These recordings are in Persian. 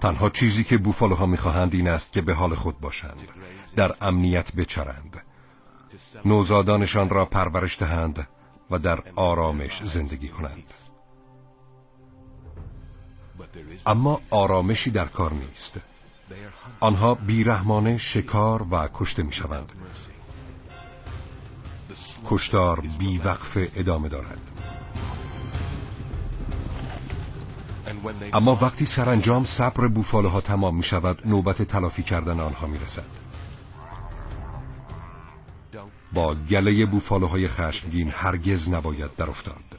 تنها چیزی که بوفالوها می‌خواهند این است که به حال خود باشند در امنیت بچرند. نوزادانشان را پرورش دهند و در آرامش زندگی کنند. اما آرامشی در کار نیست. آنها بیرحمانه شکار و کشته می شوند کشتار بیوقف ادامه دارد. اما وقتی سرانجام صبر بوفالوها تمام می شود نوبت تلافی کردن آنها می رسد با گله بوفالوهای خشمگین هرگز نباید در افتاد.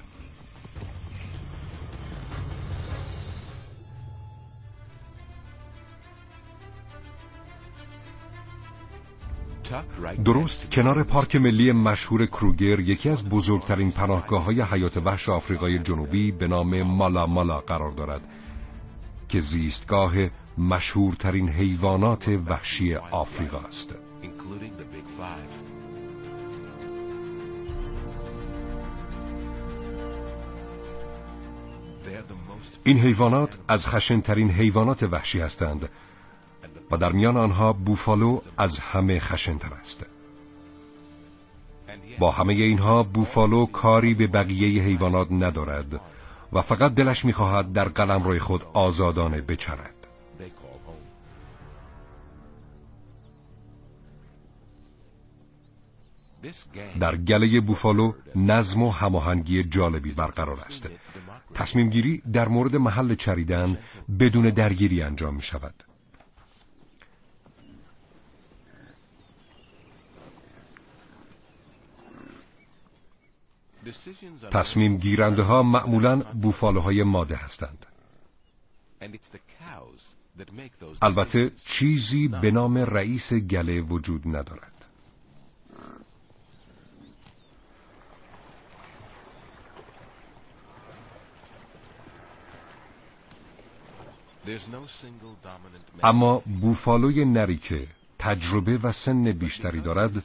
درست کنار پارک ملی مشهور کروگر یکی از بزرگترین پناهگاه های حیات وحش آفریقای جنوبی به نام مالا مالا قرار دارد که زیستگاه مشهورترین حیوانات وحشی آفریقا است. این حیوانات از خشنترین حیوانات وحشی هستند. و در میان آنها بوفالو از همه خشنتر است. با همه اینها بوفالو کاری به بقیه حیوانات ندارد و فقط دلش می‌خواهد در قلم روی خود آزادانه بچرد. در گله بوفالو نظم و هماهنگی جالبی برقرار است. تصمیم گیری در مورد محل چریدن بدون درگیری انجام می شود تصمیم گیرنده ها معمولا بوفالوهای ماده هستند. البته چیزی به نام رئیس گله وجود ندارد. اما بوفالوی نری که تجربه و سن بیشتری دارد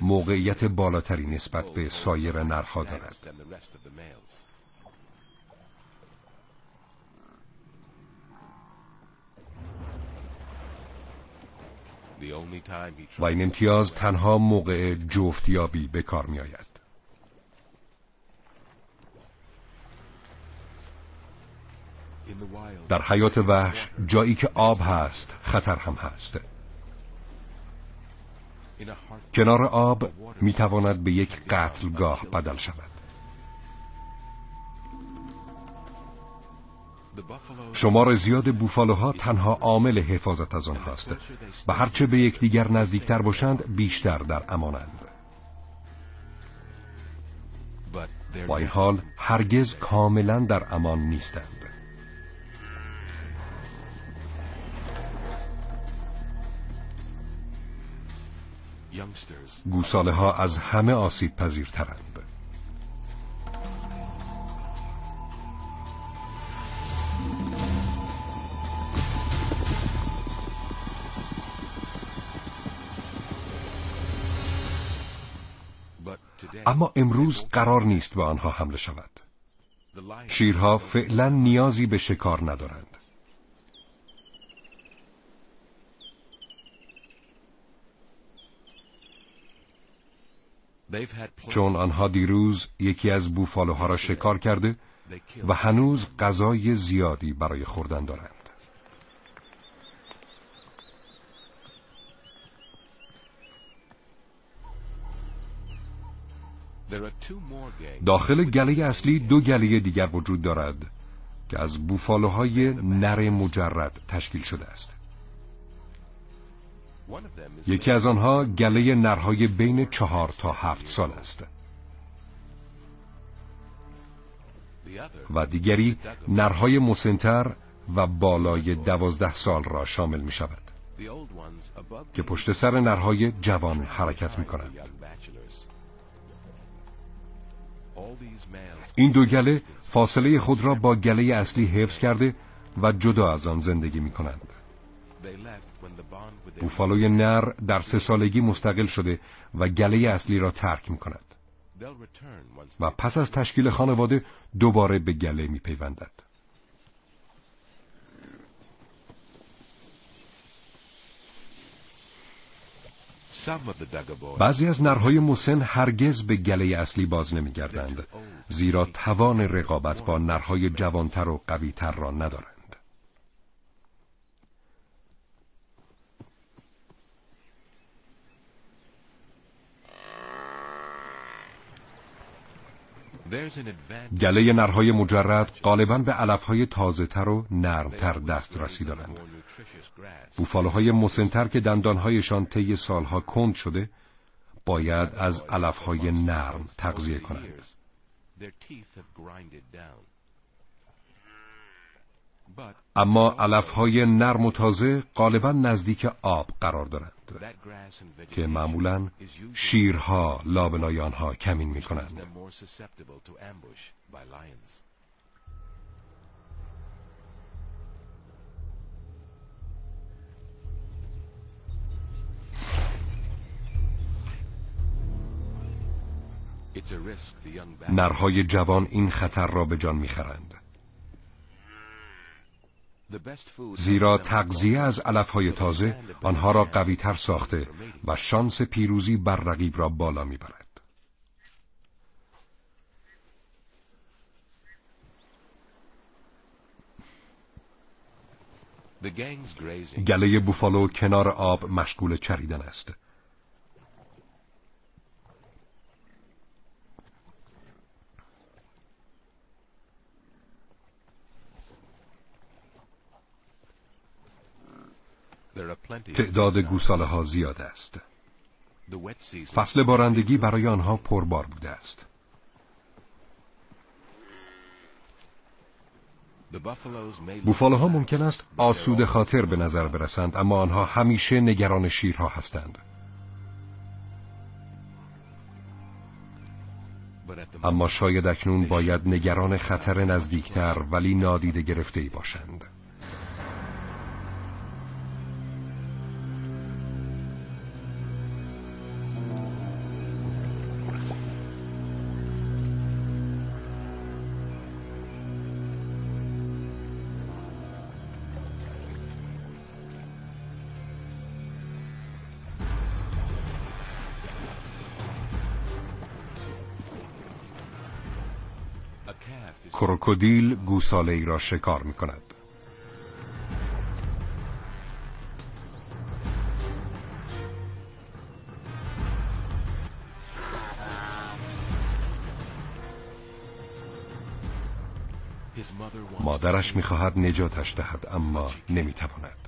موقعیت بالاتری نسبت به سایر نرها دارد و این امتیاز تنها موقع جفتیابی به کار می آید. در حیات وحش جایی که آب هست خطر هم هست کنار آب می تواند به یک قتلگاه بدل شود. شمار زیاد بوفالوها تنها عامل حفاظت از آنهاست. و هرچه به یکدیگر نزدیکتر باشند بیشتر در امانند. با این حال هرگز کاملا در امان نیستند. گوساله ها از همه آسیب پذیرترند. اما امروز قرار نیست به آنها حمله شود. شیرها فعلا نیازی به شکار ندارند. چون آنها دیروز یکی از بوفالوها را شکار کرده و هنوز غذای زیادی برای خوردن دارند. داخل گله اصلی دو گله دیگر وجود دارد که از بوفالوهای نر مجرد تشکیل شده است. یکی از آنها گله نرهای بین چهار تا هفت سال است. و دیگری نرهای مسنتر و بالای دوازده سال را شامل می شود که پشت سر نرهای جوان حرکت می کنند این دو گله فاصله خود را با گله اصلی حفظ کرده و جدا از آن زندگی می کنند بوفالوی نر در سه سالگی مستقل شده و گله اصلی را ترک می کند و پس از تشکیل خانواده دوباره به گله می پیوندد. بعضی از نرهای مسن هرگز به گله اصلی باز نمیگردند زیرا توان رقابت با نرهای جوانتر و قویتر را ندارد. گله نرهای مجرد غالبا به علفهای تازه تر و نرمتر دسترسی دارند. بوفالوهای مسنتر که دندانهایشان طی سالها کند شده باید از علفهای نرم تغذیه کنند. اما علفهای نرم و تازه غالبا نزدیک آب قرار دارند که معمولا شیرها لابلای آنها کمین می کنند. نرهای جوان این خطر را به جان می‌خرند. زیرا تغذیه از علفهای تازه آنها را قویتر ساخته و شانس پیروزی بر رقیب را بالا می‌برد. گله بوفالو کنار آب مشغول چریدن است. تعداد گوساله ها زیاد است. فصل بارندگی برای آنها پربار بوده است. ها ممکن است آسود خاطر به نظر برسند اما آنها همیشه نگران شیرها هستند. اما شاید اکنون باید نگران خطر نزدیکتر ولی نادیده گرفته ای باشند. کروکودیل گوساله ای را شکار می کند. مادرش می‌خواهد نجاتش دهد اما نمی‌تواند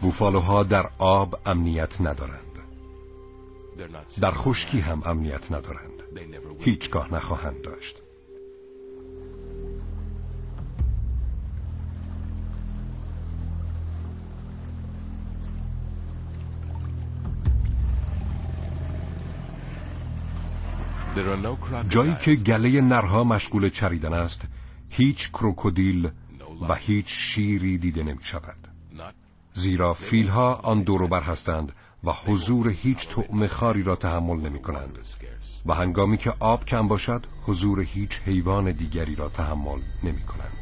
بوفالوها در آب امنیت ندارند. در خشکی هم امنیت ندارند. هیچگاه نخواهند داشت. جایی که گله نرها مشغول چریدن است هیچ کروکودیل و هیچ شیری دیده نمی شود زیرا فیلها آن دوروبر هستند و حضور هیچ طعم خاری را تحمل نمی کنند و هنگامی که آب کم باشد حضور هیچ حیوان دیگری را تحمل نمی کنند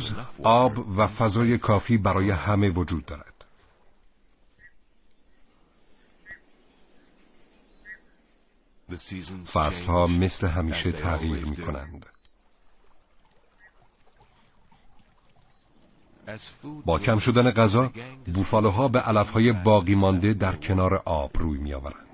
امروز آب و فضای کافی برای همه وجود دارد فصلها مثل همیشه تغییر می کنند با کم شدن غذا بوفالوها به علفهای باقی مانده در کنار آب روی می آورند.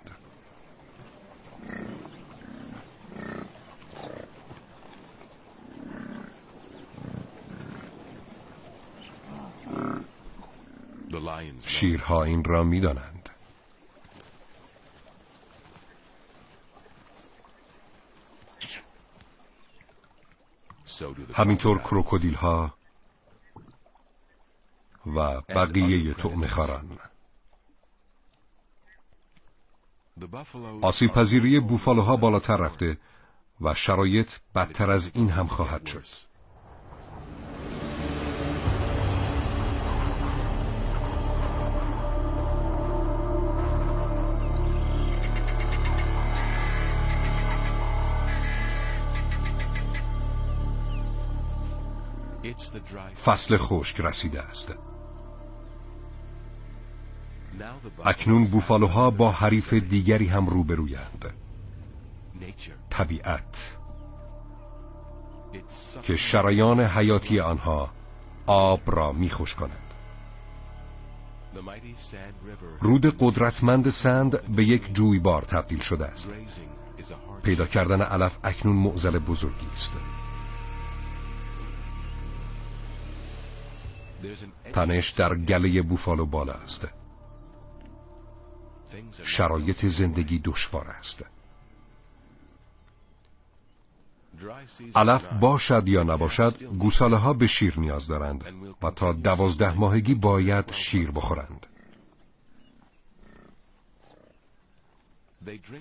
شیرها این را می‌دانند. همینطور کروکودیل ها و بقیه تعمخاران آسیب پذیری بوفالوها بالاتر رفته و شرایط بدتر از این هم خواهد شد. فصل خشک رسیده است. اکنون بوفالوها با حریف دیگری هم روبرویند. طبیعت. که شرایان حیاتی آنها آب را میخوش کند. رود قدرتمند سند به یک جویبار تبدیل شده است. پیدا کردن علف اکنون معزل بزرگی است. تنش در گله بوفالو بالا است. شرایط زندگی دشوار است. علف باشد یا نباشد گوساله ها به شیر نیاز دارند و تا دوازده ماهگی باید شیر بخورند.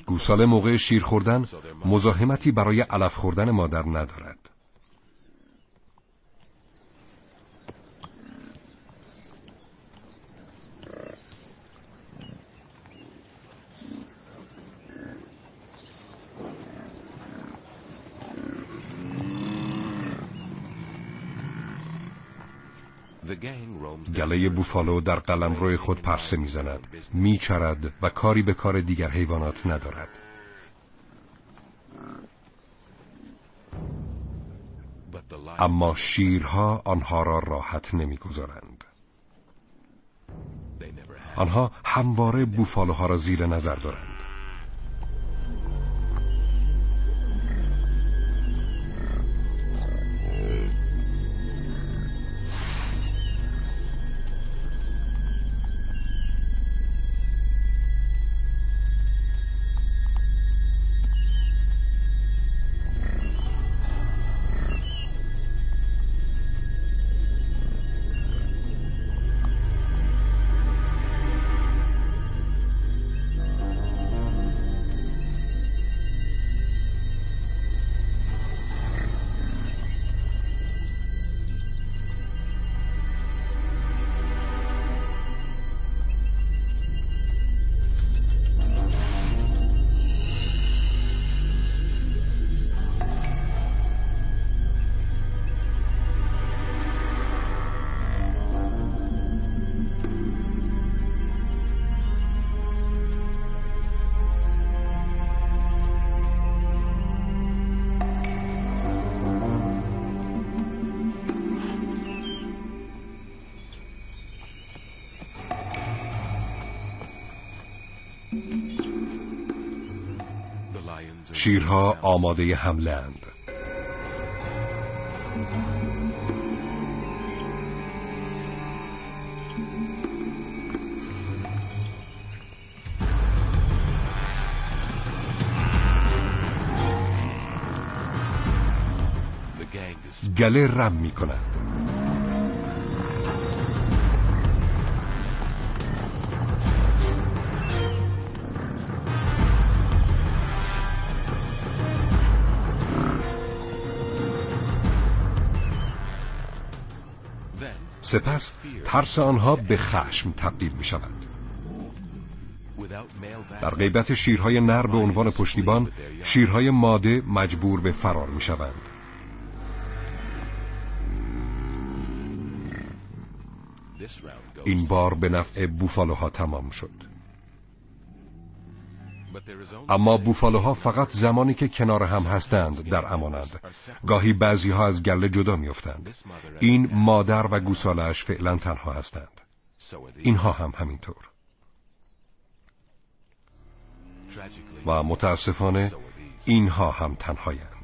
گوساله موقع شیر خوردن مزاحمتی برای علف خوردن مادر ندارد. گله بوفالو در قلم روی خود پرسه می‌زند میچرد و کاری به کار دیگر حیوانات ندارد. اما شیرها آنها را راحت نمی‌گذارند. آنها همواره بوفالوها را زیر نظر دارند. شیرها آماده حمله اند. گله رم می کند سپس ترس آنها به خشم تبدیل می شود در غیبت شیرهای نر به عنوان پشتیبان شیرهای ماده مجبور به فرار می شوند این بار به نفع بوفالوها تمام شد. اما بوفالوها فقط زمانی که کنار هم هستند در امانند. گاهی بعضی ها از گله جدا میافتند. این مادر و گوسالش فعلا تنها هستند. اینها هم همینطور. و متاسفانه اینها هم تنهایند.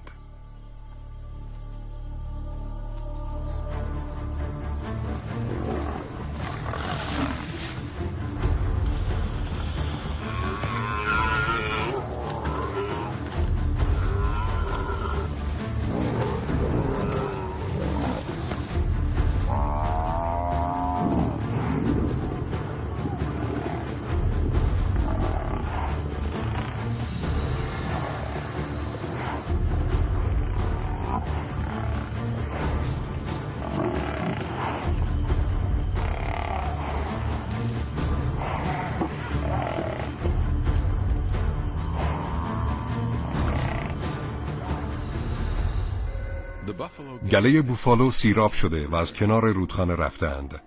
گله بوفالو سیراب شده و از کنار رودخانه رفتند.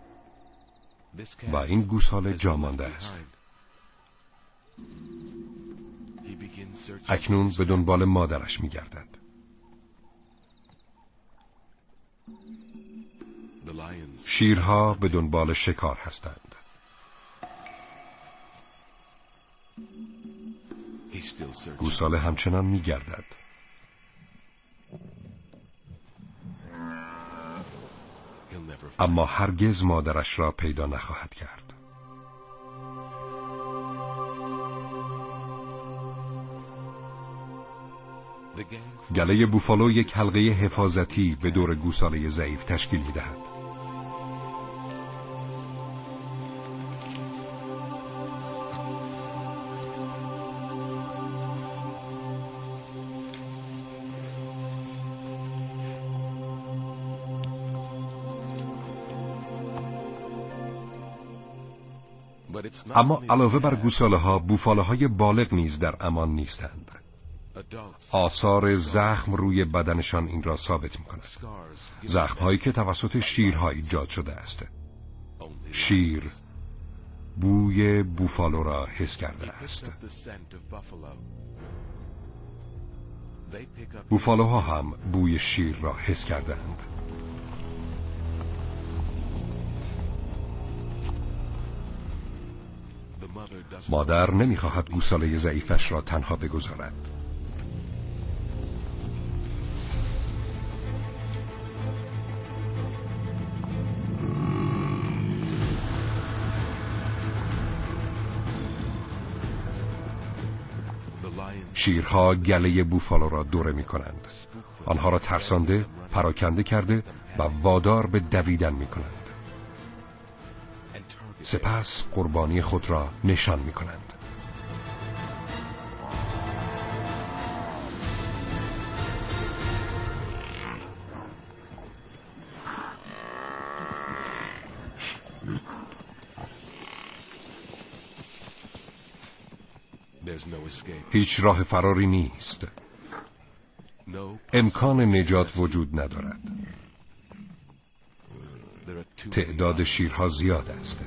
و این گوساله جامانده است. اکنون به دنبال مادرش میگردد. شیرها به دنبال شکار هستند. گوساله همچنان میگردد. اما هرگز مادرش را پیدا نخواهد کرد گله بوفالو یک حلقه حفاظتی به دور گوساله ضعیف تشکیل می دهد. اما علاوه بر گوساله ها بوفاله های بالغ نیز در امان نیستند. آثار زخم روی بدنشان این را ثابت می کند زخم هایی که توسط شیرها ایجاد شده است. شیر بوی بوفالو را حس کرده است. بوفالوها هم بوی شیر را حس کردند مادر نمی‌خواهد گوساله ضعیفش را تنها بگذارد. شیرها گله بوفالو را دوره می کنند آنها را ترسانده پراکنده کرده و وادار به دویدن می کنند سپس قربانی خود را نشان می کنند هیچ راه فراری نیست. امکان نجات وجود ندارد. تعداد شیرها زیاد است.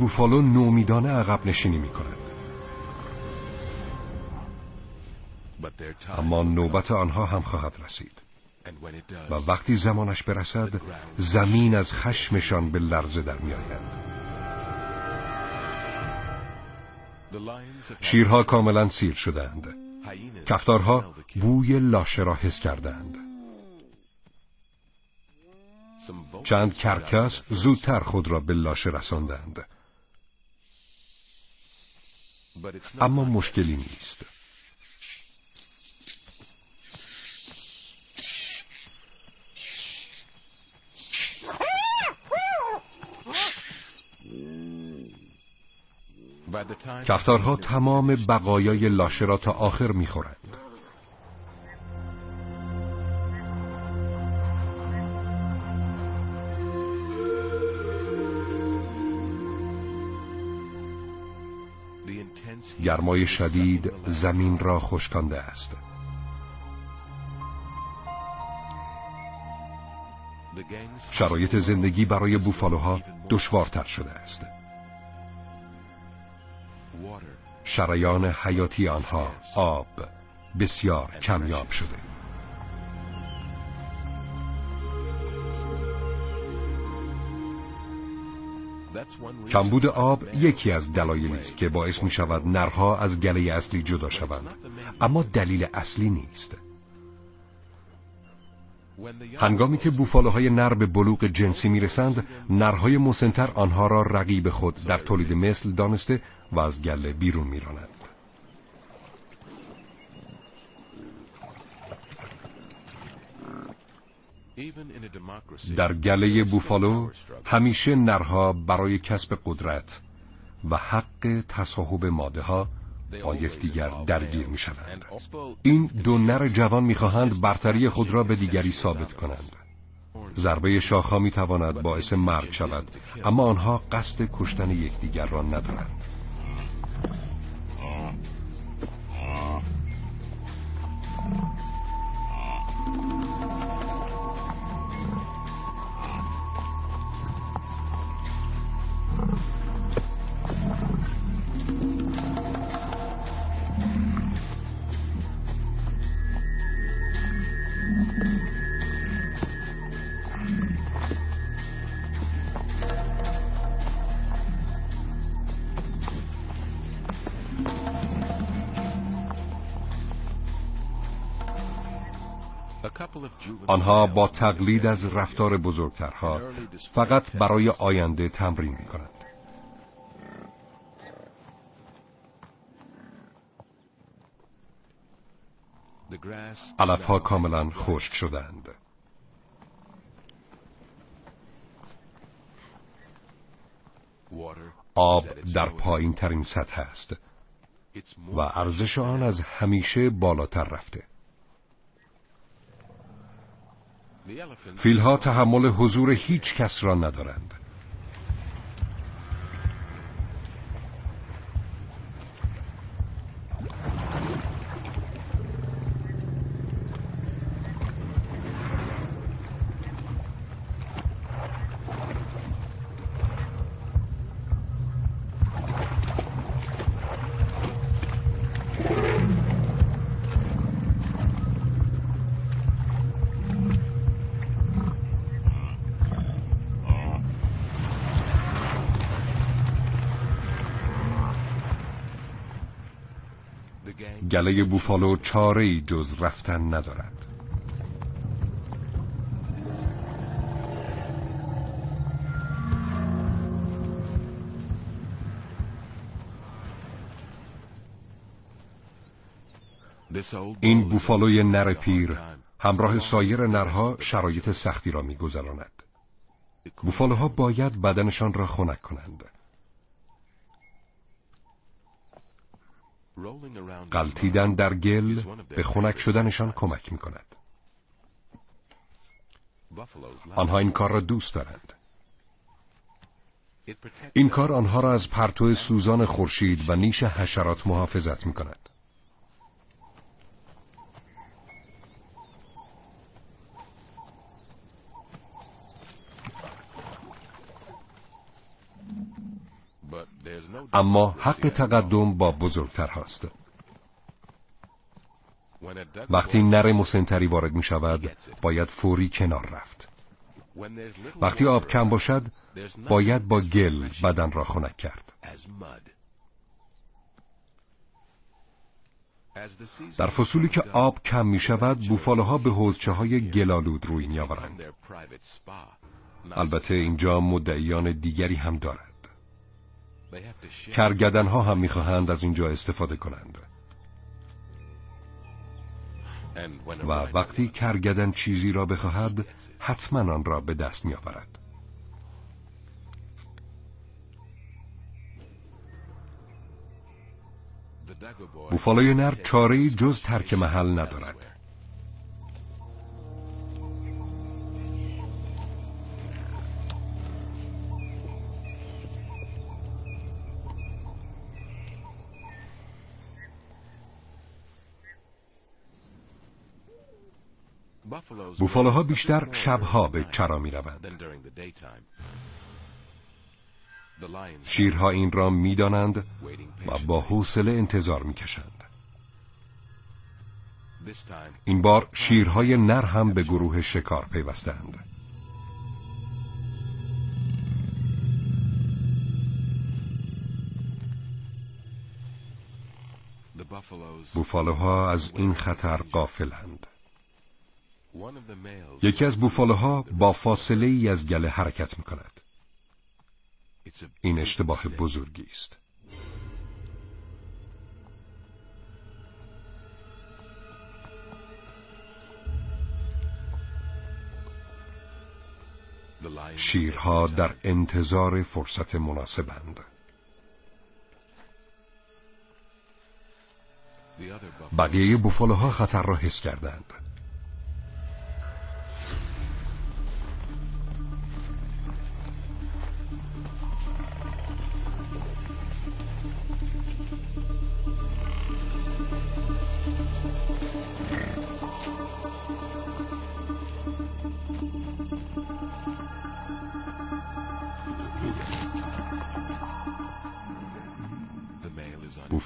بوفالو نومیدانه عقب نشینی می کند اما نوبت آنها هم خواهد رسید. و وقتی زمانش برسد زمین از خشمشان به لرزه در می آید. شیرها کاملا سیر شدند کفتارها بوی لاشه را حس کردند چند کرکس زودتر خود را به لاشه رساندند اما مشکلی نیست. کفتارها تمام بقایای لاشه را تا آخر می‌خورند. گرمای شدید زمین را خشکانده است. شرایط زندگی برای بوفالوها دشوارتر شده است. شریان حیاتی آنها آب بسیار کمیاب شده. کمبود آب یکی از دلایلی است که باعث می شود نرها از گله اصلی جدا شوند. اما دلیل اصلی نیست. هنگامی که بوفالوهای نر به بلوغ جنسی می‌رسند نرهای مسنتر آنها را رقیب خود در تولید مثل دانسته و از گله بیرون میرانند در گله بوفالو همیشه نرها برای کسب قدرت و حق تصاحب ماده ها با یکدیگر درگیر می شوند. این دو نر جوان می خواهند برتری خود را به دیگری ثابت کنند. ضربه شاخها می تواند باعث مرگ شود اما آنها قصد کشتن یکدیگر را ندارند. آنها با تقلید از رفتار بزرگترها فقط برای آینده تمرین می کنند. علف ها کاملا خشک شدند. آب در پایین ترین سطح است و ارزش آن از همیشه بالاتر رفته. فیلها تحمل حضور هیچ کس را ندارند. گله بوفالو چاره ای جز رفتن ندارد این بوفالوی نر پیر همراه سایر نرها شرایط سختی را میگذراند. بوفالوها باید بدنشان را خنک کنند. قلتیدن در گل به خنک شدنشان کمک می کند. آنها این کار را دوست دارند. این کار آنها را از پرتو سوزان خورشید و نیش حشرات محافظت می کند. اما حق تقدم با بزرگتر هست وقتی نر مسنتری وارد می شود باید فوری کنار رفت. وقتی آب کم باشد باید با گل بدن را خنک کرد. در فصولی که آب کم می شود بوفالوها به حوزچه های گلالود روی می آورند البته اینجا مدعیان دیگری هم دارد کرگدن ها هم می‌خواهند از اینجا استفاده کنند. و وقتی کرگدن چیزی را بخواهد حتما آن را به دست میآورد. بوفالوی نر چاره جز ترک محل ندارد. بوفالوها بیشتر شبها به چرا می روند. شیرها این را می دانند و با حوصله انتظار می کشند. این بار شیرهای نر هم به گروه شکار پیوستند. بوفالوها از این خطر قافلند. یکی از بوفالوها با فاصله ای از گله حرکت می کند. این اشتباه بزرگی است. شیرها در انتظار فرصت مناسبند. بقیه بوفالوها خطر را حس کردند.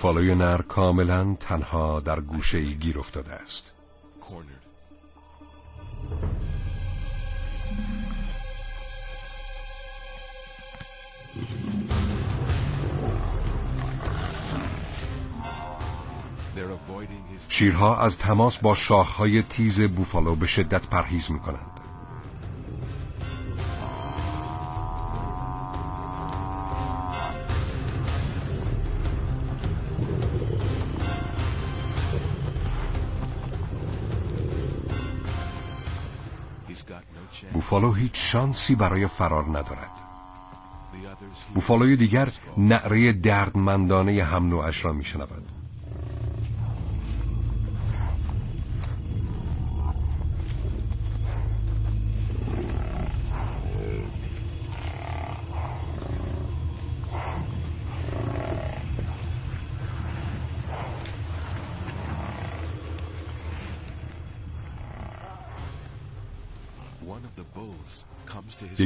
بوفالوی نر کاملا تنها در گوشه ای گیر افتاده است شیرها از تماس با شاخهای تیز بوفالو به شدت پرهیز می کنند. بوفالو هیچ شانسی برای فرار ندارد. بوفالوی دیگر نعره دردمندانه هم نوعش را میشنود.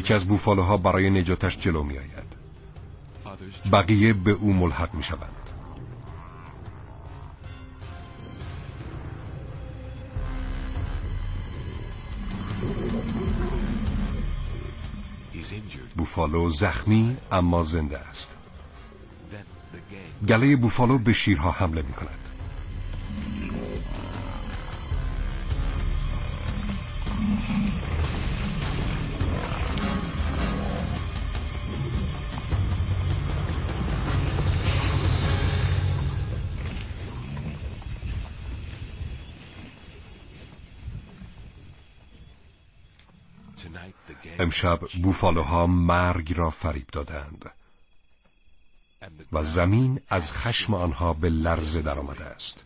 یکی از بوفالوها برای نجاتش جلو می آید بقیه به او ملحق می شوند بوفالو زخمی اما زنده است. گله بوفالو به شیرها حمله می کند امشب بوفالوها مرگ را فریب دادند و زمین از خشم آنها به لرزه درآمده است.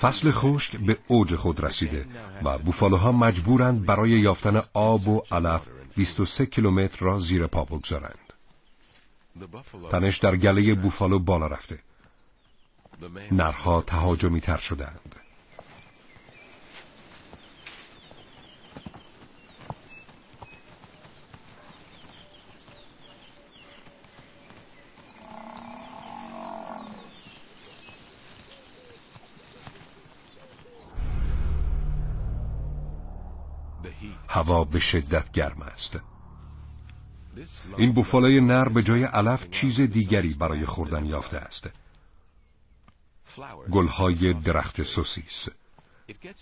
فصل خشک به اوج خود رسیده و بوفالوها مجبورند برای یافتن آب و علف 23 کیلومتر را زیر پا بگذارند. تنش در گله بوفالو بالا رفته. نرها تهاجمی تر شدند. هوا به شدت گرم است. این بوفالای نر به جای علف چیز دیگری برای خوردن یافته است. گلهای درخت سوسیس.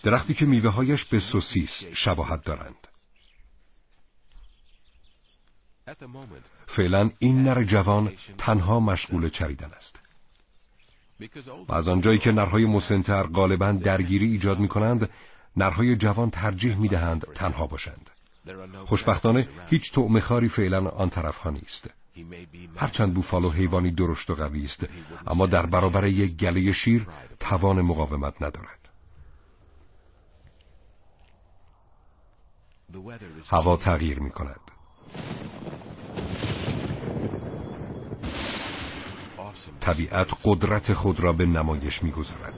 درختی که میوههایش به سوسیس شباهت دارند. فعلا این نر جوان تنها مشغول چریدن است. و از آنجایی که نرهای مسنتر غالبا درگیری ایجاد می کنند نرهای جوان ترجیح می دهند تنها باشند. خوشبختانه هیچ طعم خاری فعلا آن طرف ها نیست. هرچند بوفالو حیوانی درشت و قوی است اما در برابر یک گله شیر توان مقاومت ندارد. هوا تغییر می کند طبیعت قدرت خود را به نمایش می‌گذارد.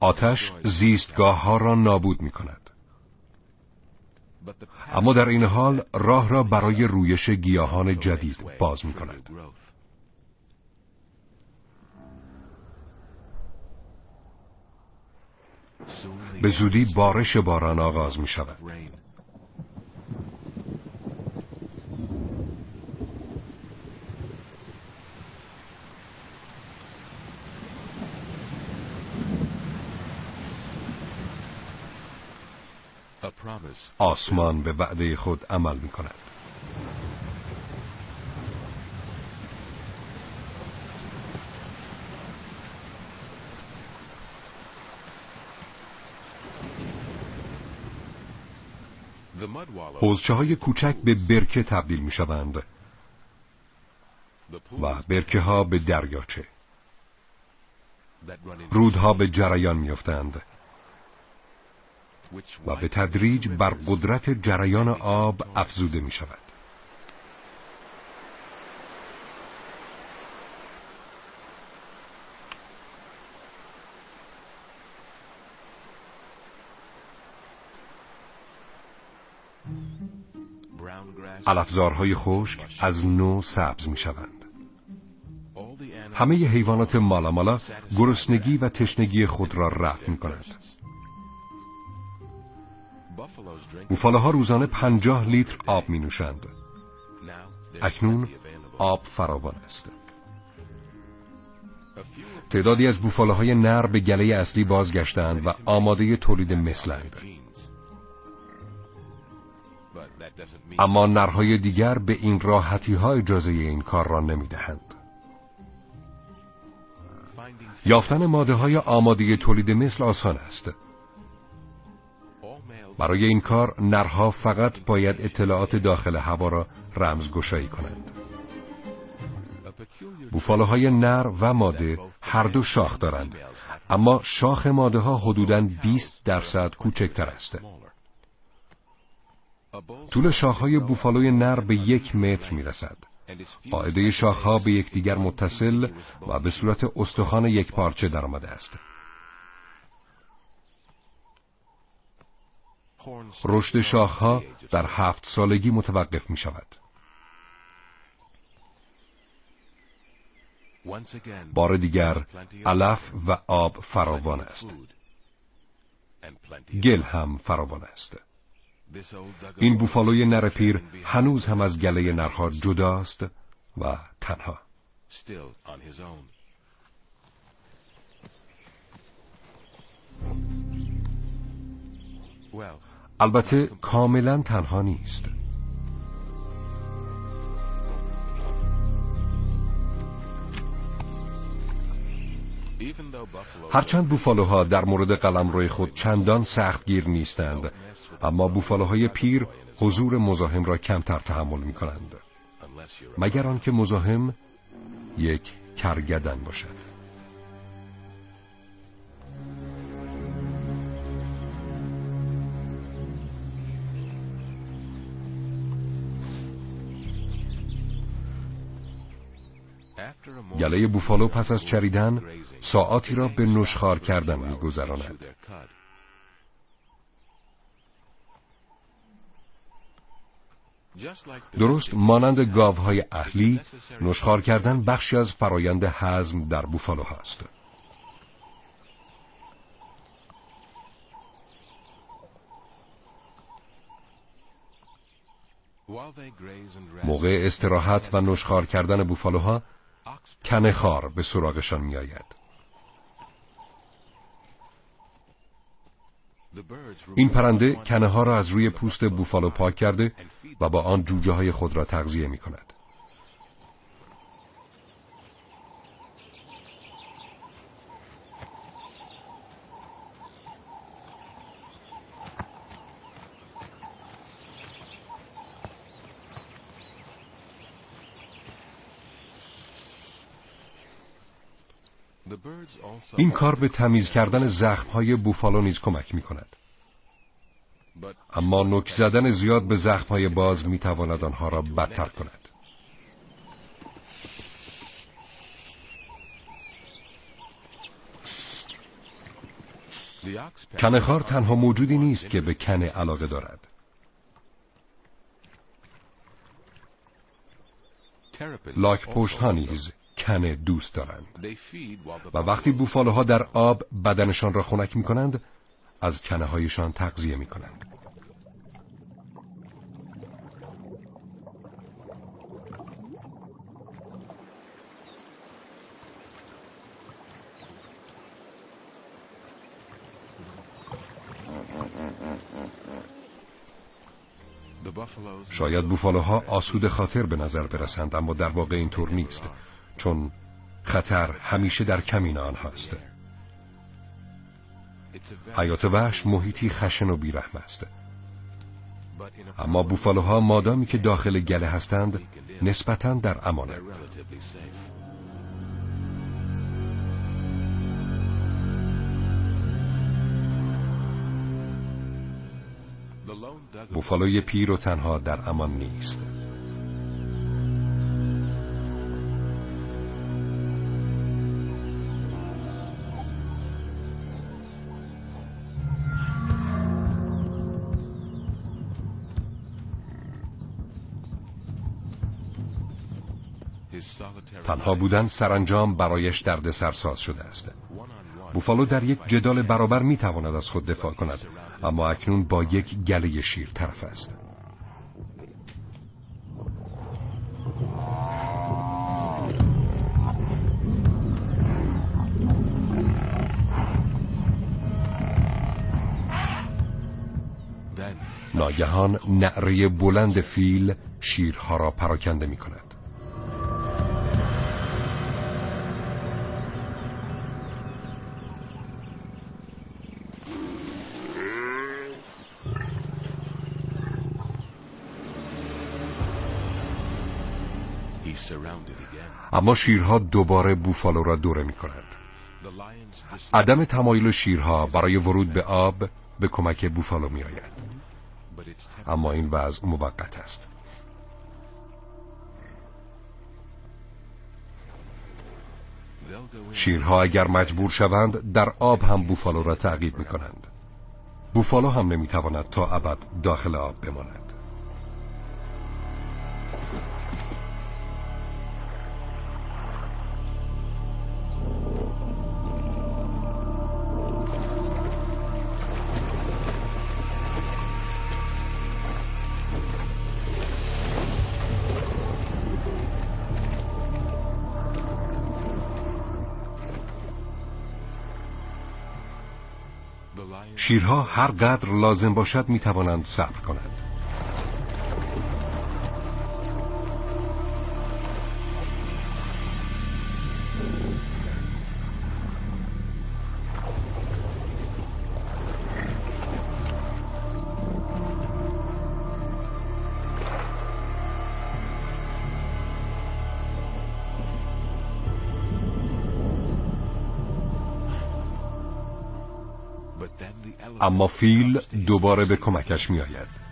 آتش زیستگاه ها را نابود می کند اما در این حال راه را برای رویش گیاهان جدید باز می کند. به زودی بارش باران آغاز می شود. آسمان به وعده خود عمل می کند. حوزچه های کوچک به برکه تبدیل می شوند و برکه ها به دریاچه. رودها به جریان می افتند و به تدریج بر قدرت جریان آب افزوده می شود علفزارهای خشک از نو سبز می شوند. همه حیوانات مالامالا گرسنگی و تشنگی خود را رفع می کنند. بوفالاها روزانه پنجاه لیتر آب می نوشند. اکنون آب فراوان است. تعدادی از بوفالاهای نر به گله اصلی بازگشتند و آماده تولید مثلند. اما نرهای دیگر به این راحتی ها اجازه این کار را نمی دهند. یافتن ماده های آماده تولید مثل آسان است. برای این کار نرها فقط باید اطلاعات داخل هوا را رمزگشایی کنند. بوفالوهای نر و ماده هر دو شاخ دارند اما شاخ ماده ها حدوداً 20 درصد کوچکتر است. طول شاخهای بوفالوی نر به یک متر می رسد. قاعده شاخها به یکدیگر متصل و به صورت استخوان یک پارچه در آمده است. رشد شاخها در هفت سالگی متوقف می شود. بار دیگر علف و آب فراوان است. گل هم فراوان است. این بوفالوی نر پیر هنوز هم از گله نرها جداست و تنها البته کاملا تنها نیست. هرچند بوفالوها در مورد قلم روی خود چندان سختگیر نیستند اما بوفالوهای پیر حضور مزاحم را کمتر تحمل می کنند مگر آنکه مزاحم یک کرگدن باشد. گله بوفالو پس از چریدن ساعاتی را به نشخار کردن میگذراند. درست مانند گاوهای اهلی نشخار کردن بخشی از فرایند هضم در بوفالو هست. موقع استراحت و نشخار کردن بوفالوها کنخار به سراغشان می آید. این پرنده کنه ها را از روی پوست بوفالو پاک کرده و با آن جوجه های خود را تغذیه می کند. این کار به تمیز کردن زخمهای بوفالو نیز کمک می کند. اما نک زدن زیاد به زخمهای باز می تواند آنها را بدتر کند. کنخار تنها موجودی نیست که به کنه علاقه دارد. لاک پشت ها نیز کن دوست دارند. و وقتی بوفالوها در آب بدنشان را خنک می کنند از کنه هایشان تغذیه می کنند شاید بوفالوها آسود خاطر به نظر برسند اما در واقع اینطور نیست. چون خطر همیشه در کمین آنهاست حیات وحش محیطی خشن و بیرحم است. اما بوفالوها مادامی که داخل گله هستند نسبتا در امانند. بوفالوی پیر و تنها در امان نیست. تنها بودن سرانجام برایش درد سرساز شده است. بوفالو در یک جدال برابر می تواند از خود دفاع کند اما اکنون با یک گله شیر طرف است. ناگهان نعره بلند فیل شیرها را پراکنده می کند اما شیرها دوباره بوفالو را دوره می کند. عدم تمایل شیرها برای ورود به آب به کمک بوفالو می آید. اما این وضع موقت است. شیرها اگر مجبور شوند در آب هم بوفالو را تعقیب می کنند. بوفالو هم نمی تواند تا ابد داخل آب بماند. شیرها هر قدر لازم باشد می توانند صبر کنند. اما فیل دوباره به کمکش می آید.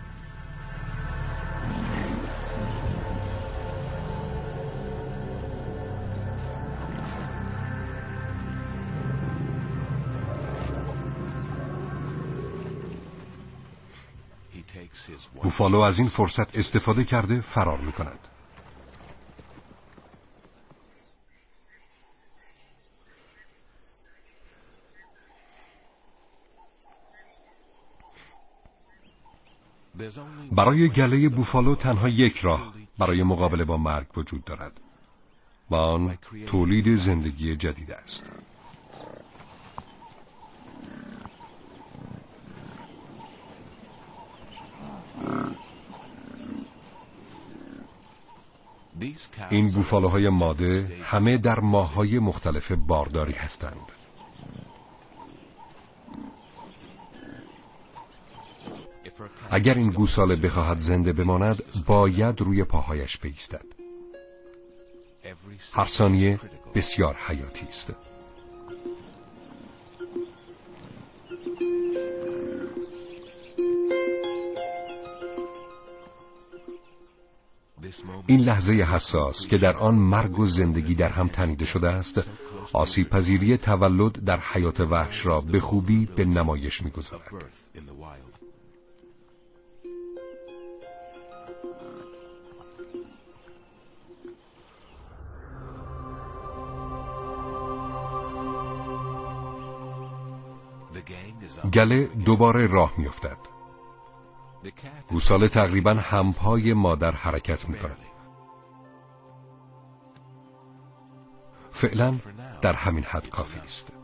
بوفالو از این فرصت استفاده کرده فرار می کند. برای گله بوفالو تنها یک راه برای مقابله با مرگ وجود دارد. و آن تولید زندگی جدید است. این بوفالوهای ماده همه در ماههای مختلف بارداری هستند. اگر این گوساله بخواهد زنده بماند باید روی پاهایش بیستد. هر ثانیه بسیار حیاتی است. این لحظه حساس که در آن مرگ و زندگی در هم تنیده شده است آسیب پذیری تولد در حیات وحش را به خوبی به نمایش می‌گذارد. گله دوباره راه میافتد. گوساله تقریبا همپای مادر حرکت می کند. فعلا در همین حد کافی است.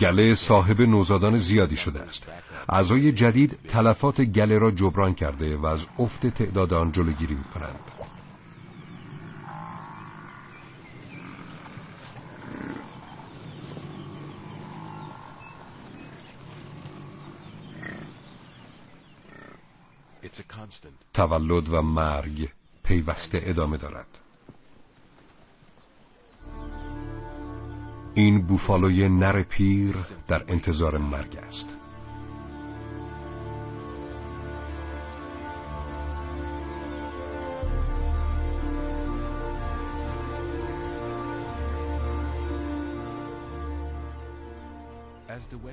گله صاحب نوزادان زیادی شده است. اعضای جدید تلفات گله را جبران کرده و از افت تعداد آن جلوگیری می کنند تولد و مرگ پیوسته ادامه دارد. این بوفالوی نر پیر در انتظار مرگ است.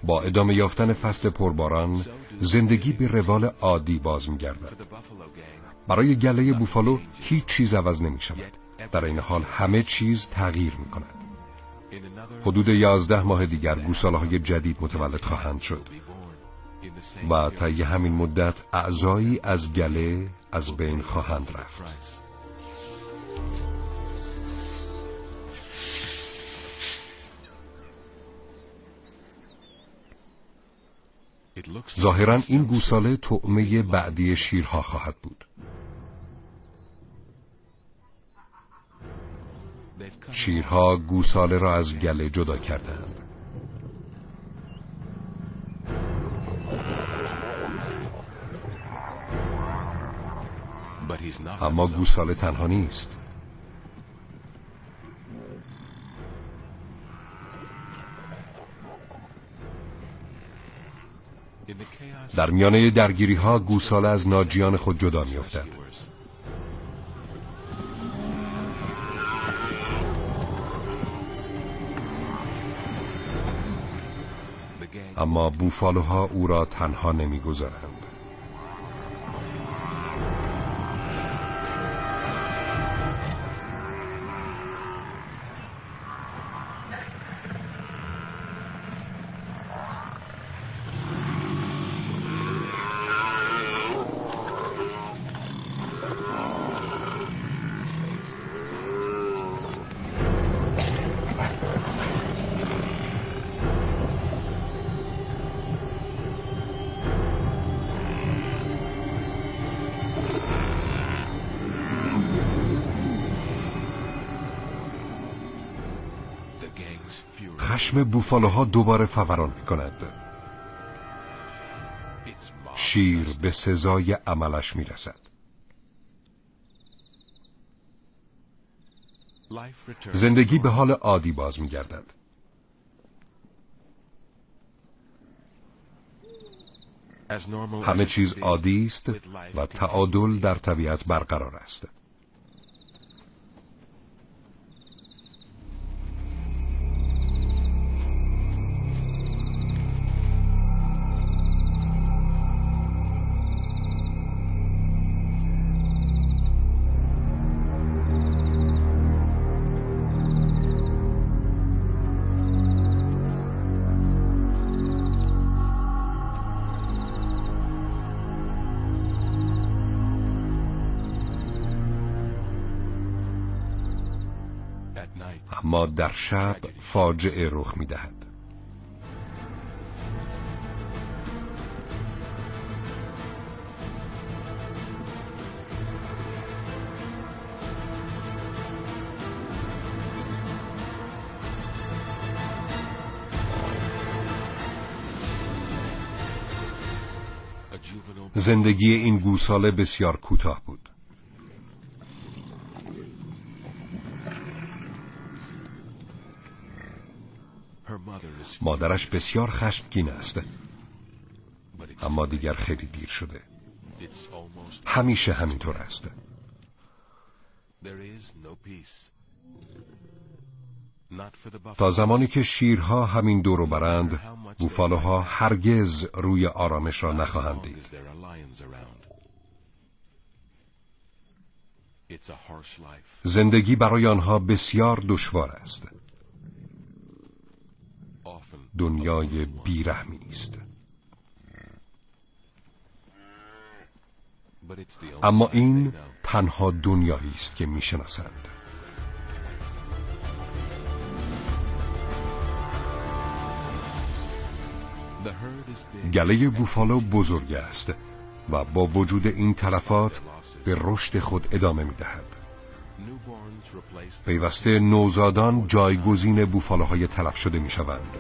با ادامه یافتن فصل پرباران زندگی به روال عادی باز میگردد. برای گله بوفالو هیچ چیز عوض نمی شود در این حال همه چیز تغییر می کند حدود یازده ماه دیگر گوساله های جدید متولد خواهند شد و طی همین مدت اعضایی از گله از بین خواهند رفت. ظاهرا این گوساله طعمه بعدی شیرها خواهد بود. شیرها گوساله را از گله جدا کردند اما گوساله تنها نیست در میانه درگیری ها گوساله از ناجیان خود جدا می افتد. اما بوفالوها او را تنها نمی‌گذارند. بوفالوها دوباره فوران می کند شیر به سزای عملش می رسد زندگی به حال عادی باز می گردد همه چیز عادی است و تعادل در طبیعت برقرار است. در شب فاجعه رخ می دهد. زندگی این گوساله بسیار کوتاه بود مادرش بسیار خشمگین است. اما دیگر خیلی دیر شده. همیشه همینطور است. تا زمانی که شیرها همین دورو برند بوفالوها هرگز روی آرامش را نخواهند دید. زندگی برای آنها بسیار دشوار است. دنیای بیرحمی است اما این تنها دنیایی است که می‌شناسند گله بوفالو بزرگ است و با وجود این تلفات به رشد خود ادامه می دهد. پیوسته نوزادان جایگزین بوفالوهای تلف شده می شوند.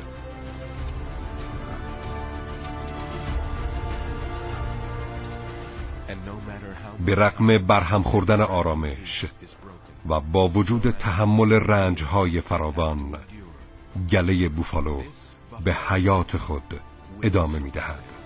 به رقم برهم خوردن آرامش و با وجود تحمل رنجهای فراوان گله بوفالو به حیات خود ادامه می دهد.